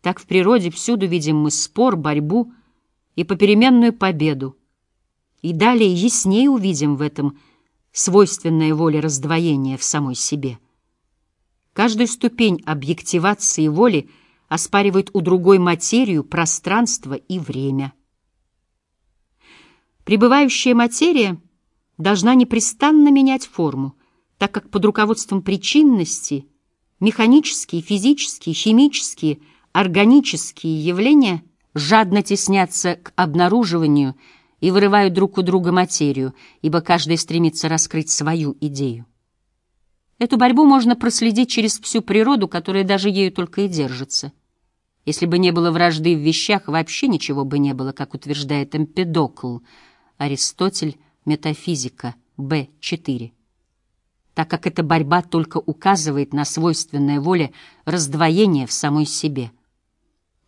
Так в природе всюду видим мы спор, борьбу и попеременную победу. И далее яснее увидим в этом свойственное воле раздвоения в самой себе. Каждую ступень объективации воли оспаривает у другой материю, пространство и время. Пребывающая материя должна непрестанно менять форму, так как под руководством причинности механические, физические, химические, органические явления жадно теснятся к обнаруживанию и вырывают друг у друга материю, ибо каждый стремится раскрыть свою идею. Эту борьбу можно проследить через всю природу, которая даже ею только и держится. Если бы не было вражды в вещах, вообще ничего бы не было, как утверждает Эмпедокл, Аристотель, Метафизика, Б4 так как эта борьба только указывает на свойственное воле раздвоение в самой себе.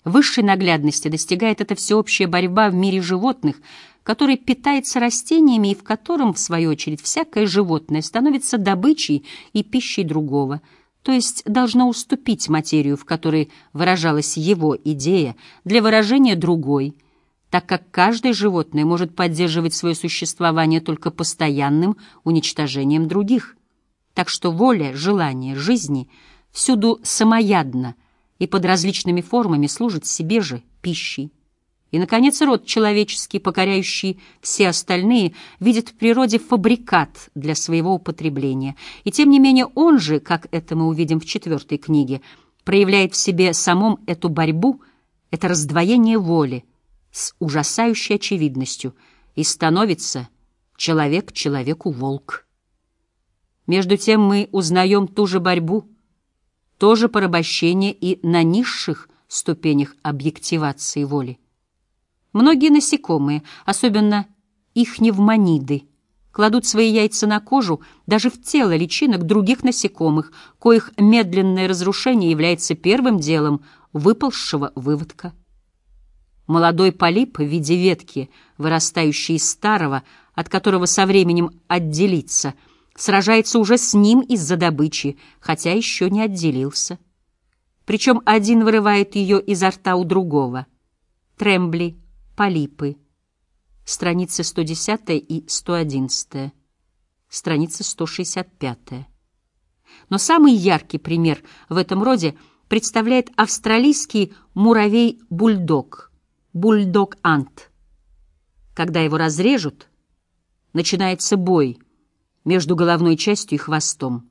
Высшей наглядности достигает эта всеобщая борьба в мире животных, который питается растениями и в котором, в свою очередь, всякое животное становится добычей и пищей другого, то есть должно уступить материю, в которой выражалась его идея, для выражения другой – так как каждое животное может поддерживать свое существование только постоянным уничтожением других. Так что воля, желание жизни всюду самоядно и под различными формами служит себе же пищей. И, наконец, род человеческий, покоряющий все остальные, видит в природе фабрикат для своего употребления. И тем не менее он же, как это мы увидим в четвертой книге, проявляет в себе самом эту борьбу, это раздвоение воли с ужасающей очевидностью и становится человек человеку волк. Между тем мы узнаем ту же борьбу, то же порабощение и на низших ступенях объективации воли. Многие насекомые, особенно ихневмониды, кладут свои яйца на кожу, даже в тело личинок других насекомых, коих медленное разрушение является первым делом выползшего выводка. Молодой полип в виде ветки, вырастающий из старого, от которого со временем отделиться – сражается уже с ним из-за добычи, хотя еще не отделился. Причем один вырывает ее изо рта у другого. Трембли, полипы. Страницы 110 и 111. Страница 165. Но самый яркий пример в этом роде представляет австралийский муравей-бульдог, бульдог-ант. Когда его разрежут, начинается бой — между головной частью и хвостом.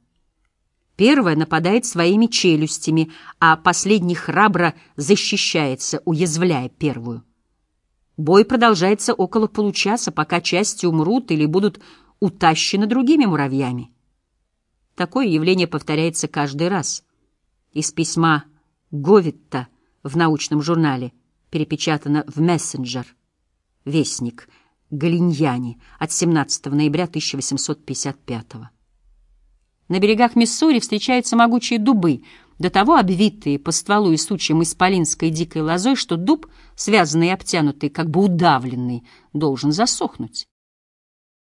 Первая нападает своими челюстями, а последний храбро защищается, уязвляя первую. Бой продолжается около получаса, пока части умрут или будут утащены другими муравьями. Такое явление повторяется каждый раз. Из письма Говитта в научном журнале перепечатано в «Мессенджер», «Вестник», Галиньяне от 17 ноября 1855 На берегах Миссури встречаются могучие дубы, до того обвитые по стволу и сучьям исполинской дикой лозой, что дуб, связанный и обтянутый, как бы удавленный, должен засохнуть.